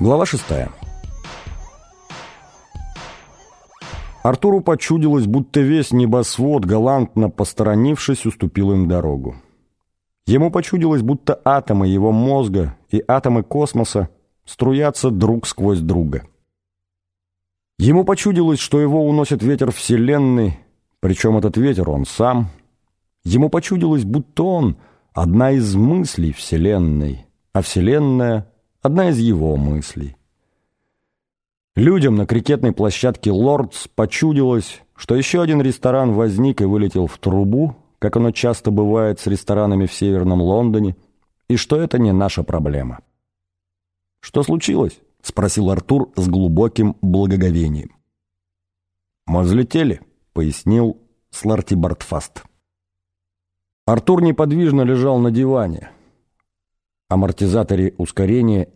Глава шестая. Артуру почудилось, будто весь небосвод, галантно посторонившись, уступил им дорогу. Ему почудилось, будто атомы его мозга и атомы космоса струятся друг сквозь друга. Ему почудилось, что его уносит ветер Вселенной, причем этот ветер он сам. Ему почудилось, будто он — одна из мыслей Вселенной, а Вселенная — Одна из его мыслей. Людям на крикетной площадке «Лордс» почудилось, что еще один ресторан возник и вылетел в трубу, как оно часто бывает с ресторанами в Северном Лондоне, и что это не наша проблема. «Что случилось?» — спросил Артур с глубоким благоговением. «Мы взлетели», — пояснил Сларти Бартфаст. Артур неподвижно лежал на диване амортизаторе ускорения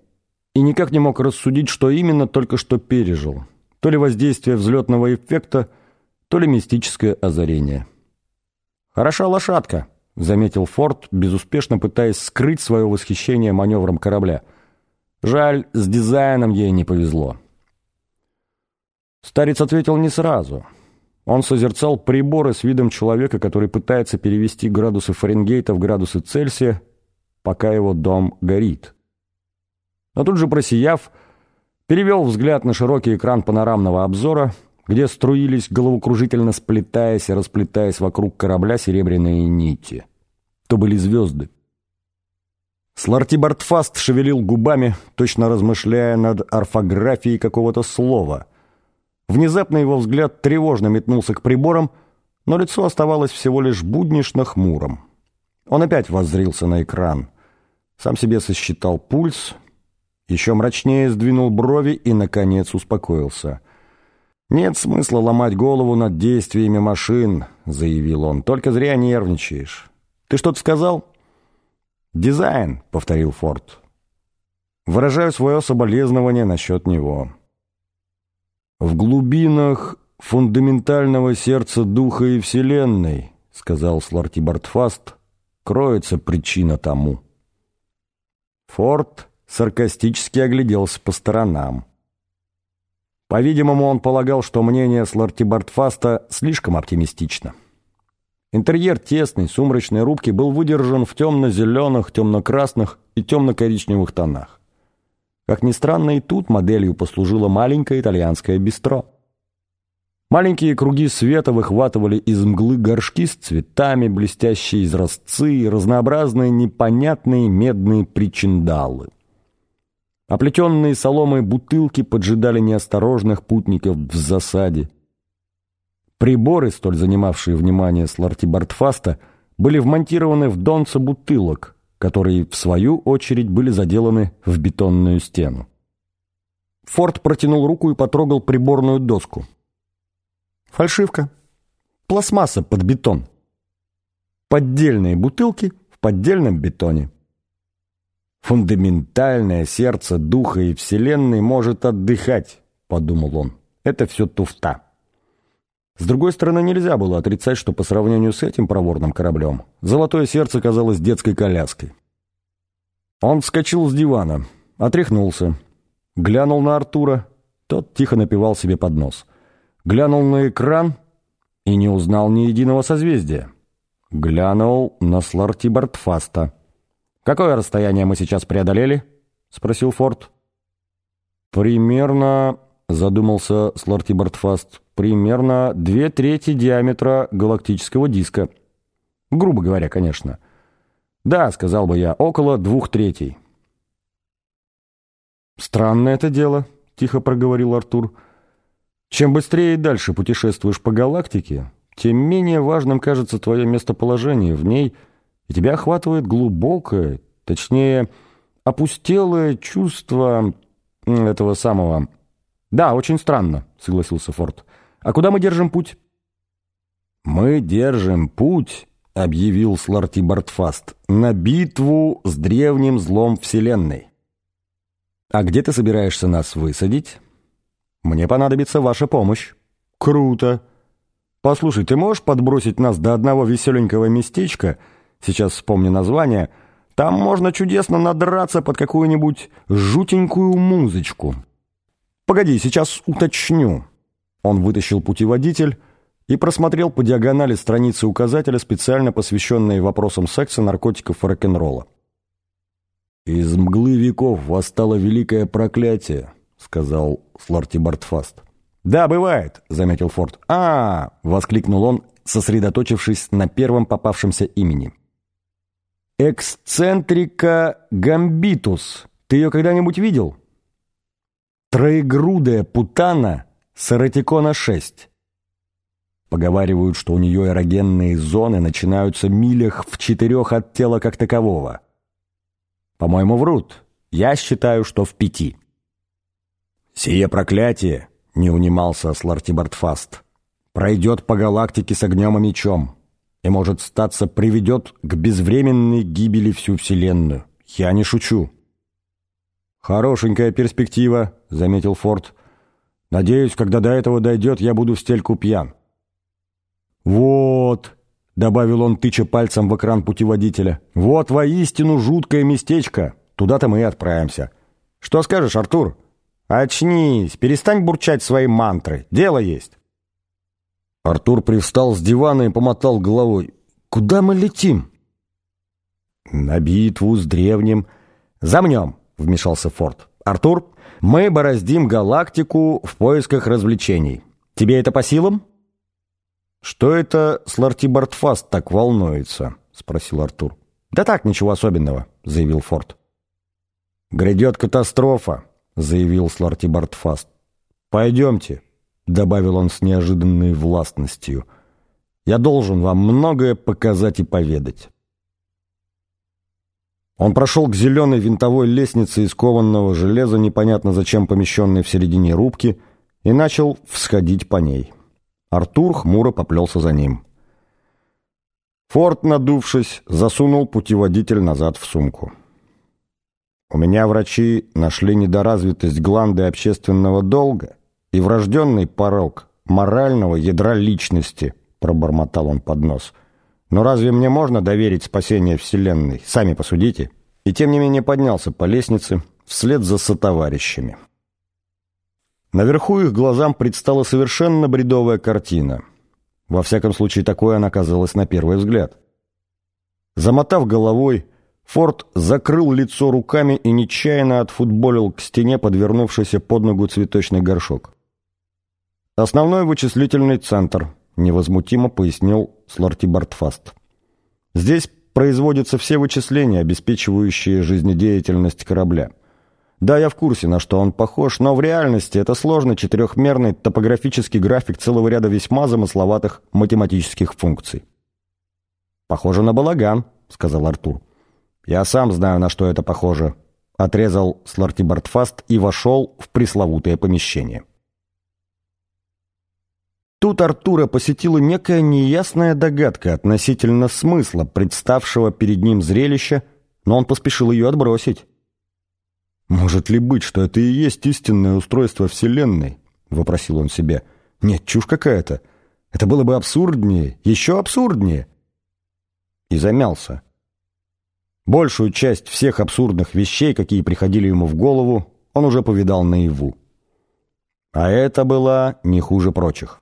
и никак не мог рассудить, что именно только что пережил. То ли воздействие взлетного эффекта, то ли мистическое озарение. «Хороша лошадка», — заметил Форд, безуспешно пытаясь скрыть свое восхищение маневром корабля. «Жаль, с дизайном ей не повезло». Старец ответил не сразу. Он созерцал приборы с видом человека, который пытается перевести градусы Фаренгейта в градусы Цельсия, пока его дом горит. Но тут же просияв, перевел взгляд на широкий экран панорамного обзора, где струились, головокружительно сплетаясь и расплетаясь вокруг корабля серебряные нити. То были звезды. Сларти Бартфаст шевелил губами, точно размышляя над орфографией какого-то слова. Внезапно его взгляд тревожно метнулся к приборам, но лицо оставалось всего лишь буднично хмурым. Он опять воззрился на экран. Сам себе сосчитал пульс, еще мрачнее сдвинул брови и, наконец, успокоился. «Нет смысла ломать голову над действиями машин», — заявил он. «Только зря нервничаешь. Ты что-то сказал?» «Дизайн», — повторил Форд. «Выражаю свое соболезнование насчет него». «В глубинах фундаментального сердца духа и вселенной», — сказал Сларти Бартфаст, — «кроется причина тому». Форд саркастически огляделся по сторонам. По-видимому, он полагал, что мнение Сларти Бартфаста слишком оптимистично. Интерьер тесной, сумрачной рубки был выдержан в темно-зеленых, темно-красных и темно-коричневых тонах. Как ни странно, и тут моделью послужило маленькое итальянское бистро. Маленькие круги света выхватывали из мглы горшки с цветами, блестящие изразцы и разнообразные непонятные медные причиндалы. Оплетенные соломой бутылки поджидали неосторожных путников в засаде. Приборы, столь занимавшие внимание Сларти Бартфаста, были вмонтированы в донца бутылок, которые, в свою очередь, были заделаны в бетонную стену. Форд протянул руку и потрогал приборную доску. Фальшивка. Пластмасса под бетон. Поддельные бутылки в поддельном бетоне. «Фундаментальное сердце духа и вселенной может отдыхать», — подумал он. «Это все туфта». С другой стороны, нельзя было отрицать, что по сравнению с этим проворным кораблем золотое сердце казалось детской коляской. Он вскочил с дивана, отряхнулся, глянул на Артура, тот тихо напевал себе под нос — глянул на экран и не узнал ни единого созвездия. Глянул на Сларти Бартфаста. «Какое расстояние мы сейчас преодолели?» — спросил Форд. «Примерно...» — задумался Сларти Бартфаст. «Примерно две трети диаметра галактического диска. Грубо говоря, конечно. Да, сказал бы я, около двух третей». «Странное это дело», — тихо проговорил. «Артур». Чем быстрее и дальше путешествуешь по галактике, тем менее важным кажется твое местоположение в ней, и тебя охватывает глубокое, точнее, опустелое чувство этого самого... «Да, очень странно», — согласился Форд. «А куда мы держим путь?» «Мы держим путь», — объявил Сларти Бартфаст, «на битву с древним злом Вселенной». «А где ты собираешься нас высадить?» «Мне понадобится ваша помощь». «Круто! Послушай, ты можешь подбросить нас до одного веселенького местечка, сейчас вспомню название, там можно чудесно надраться под какую-нибудь жутенькую музычку». «Погоди, сейчас уточню». Он вытащил путеводитель и просмотрел по диагонали страницы указателя, специально посвященные вопросам секса, наркотиков и рок-н-ролла. «Из мглы веков восстало великое проклятие», — сказал Сларти Бартфаст. «Да, бывает», — заметил Форд. а, воскликнул он, сосредоточившись на первом попавшемся имени. «Эксцентрика Гамбитус. Ты ее когда-нибудь видел?» «Троегрудая путана Саратикона-6». Поговаривают, что у нее эрогенные зоны начинаются милях в четырех от тела как такового. По-моему, врут. Я считаю, что в пяти. «Сие проклятие», — не унимался Слартибартфаст, «пройдет по галактике с огнем и мечом, и, может, статься, приведет к безвременной гибели всю Вселенную. Я не шучу». «Хорошенькая перспектива», — заметил Форд. «Надеюсь, когда до этого дойдет, я буду в стельку пьян». «Вот», — добавил он, тыча пальцем в экран путеводителя, «вот воистину жуткое местечко. Туда-то мы и отправимся. Что скажешь, Артур? Очнись, перестань бурчать свои мантры. Дело есть». Артур привстал с дивана и помотал головой. «Куда мы летим?» «На битву с древним...» «Замнем», — вмешался Форд. «Артур, мы бороздим галактику в поисках развлечений. Тебе это по силам?» «Что это Сларти Бартфаст так волнуется?» — спросил Артур. «Да так, ничего особенного», — заявил Форд. «Грядет катастрофа», — заявил Сларти Бартфаст. «Пойдемте», — добавил он с неожиданной властностью. «Я должен вам многое показать и поведать». Он прошел к зеленой винтовой лестнице из кованного железа, непонятно зачем помещенной в середине рубки, и начал всходить по ней. Артур хмуро поплелся за ним. Форд, надувшись, засунул путеводитель назад в сумку. «У меня врачи нашли недоразвитость гланды общественного долга и врожденный порог морального ядра личности», — пробормотал он под нос. «Но разве мне можно доверить спасение Вселенной? Сами посудите». И тем не менее поднялся по лестнице вслед за сотоварищами. Наверху их глазам предстала совершенно бредовая картина. Во всяком случае, такой она казалась на первый взгляд. Замотав головой, Форд закрыл лицо руками и нечаянно отфутболил к стене подвернувшийся под ногу цветочный горшок. «Основной вычислительный центр», — невозмутимо пояснил Сларти Бартфаст. «Здесь производятся все вычисления, обеспечивающие жизнедеятельность корабля». Да, я в курсе, на что он похож, но в реальности это сложный четырехмерный топографический график целого ряда весьма замысловатых математических функций. «Похоже на балаган», — сказал Артур. «Я сам знаю, на что это похоже», — отрезал Сларти Бартфаст и вошел в пресловутое помещение. Тут Артура посетила некая неясная догадка относительно смысла представшего перед ним зрелища, но он поспешил ее отбросить. «Может ли быть, что это и есть истинное устройство Вселенной?» — вопросил он себе. «Нет, чушь какая-то. Это было бы абсурднее, еще абсурднее». И замялся. Большую часть всех абсурдных вещей, какие приходили ему в голову, он уже повидал наяву. А это была не хуже прочих.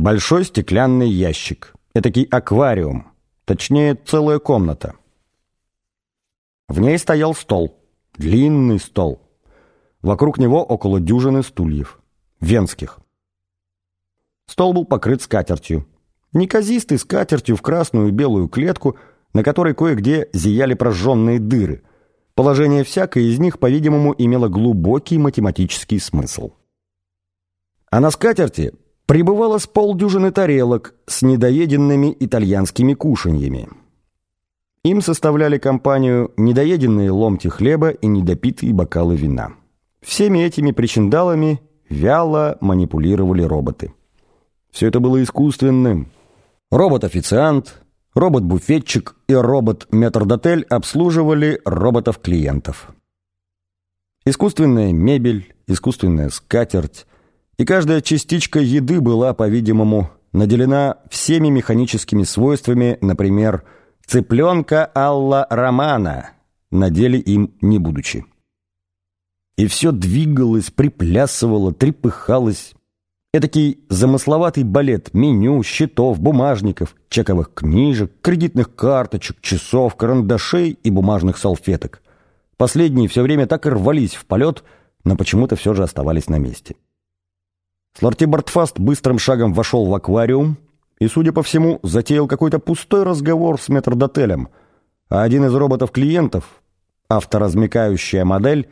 Большой стеклянный ящик, этакий аквариум, точнее, целая комната. В ней стоял стол — Длинный стол. Вокруг него около дюжины стульев. Венских. Стол был покрыт скатертью. Неказистой скатертью в красную и белую клетку, на которой кое-где зияли прожженные дыры. Положение всякой из них, по-видимому, имело глубокий математический смысл. А на скатерти пребывало с полдюжины тарелок с недоеденными итальянскими кушаньями. Им составляли компанию недоеденные ломти хлеба и недопитые бокалы вина. Всеми этими причиндалами вяло манипулировали роботы. Все это было искусственным, Робот-официант, робот-буфетчик и робот-метрдотель обслуживали роботов-клиентов. Искусственная мебель, искусственная скатерть и каждая частичка еды была, по-видимому, наделена всеми механическими свойствами, например, цыпленка Алла Романа, на деле им не будучи. И все двигалось, приплясывало, трепыхалось. Этакий замысловатый балет меню, счетов, бумажников, чековых книжек, кредитных карточек, часов, карандашей и бумажных салфеток. Последние все время так и рвались в полет, но почему-то все же оставались на месте. Сларти Бартфаст быстрым шагом вошел в аквариум и, судя по всему, затеял какой-то пустой разговор с метрдотелем, а один из роботов-клиентов, авторазмекающая модель,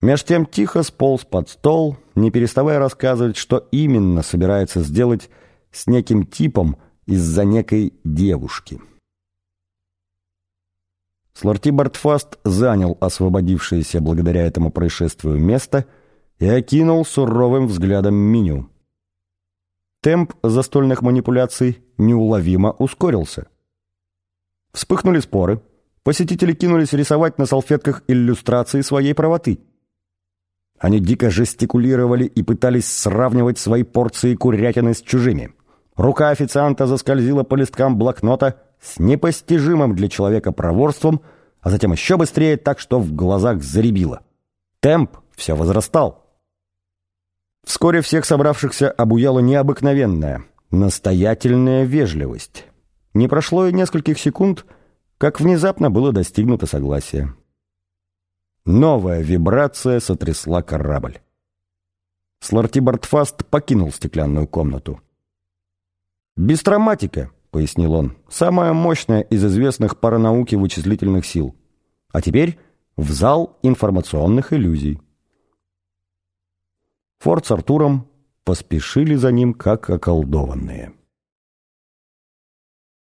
меж тем тихо сполз под стол, не переставая рассказывать, что именно собирается сделать с неким типом из-за некой девушки. Сларти Бартфаст занял освободившееся благодаря этому происшествию место — и окинул суровым взглядом меню. Темп застольных манипуляций неуловимо ускорился. Вспыхнули споры. Посетители кинулись рисовать на салфетках иллюстрации своей правоты. Они дико жестикулировали и пытались сравнивать свои порции курятины с чужими. Рука официанта заскользила по листкам блокнота с непостижимым для человека проворством, а затем еще быстрее так, что в глазах заребило. Темп все возрастал. Вскоре всех собравшихся обуяла необыкновенная, настоятельная вежливость. Не прошло и нескольких секунд, как внезапно было достигнуто согласие. Новая вибрация сотрясла корабль. Сларти Бартфаст покинул стеклянную комнату. «Бистроматика», — пояснил он, — «самая мощная из известных паранауки вычислительных сил. А теперь в зал информационных иллюзий». Форд с Артуром поспешили за ним, как околдованные.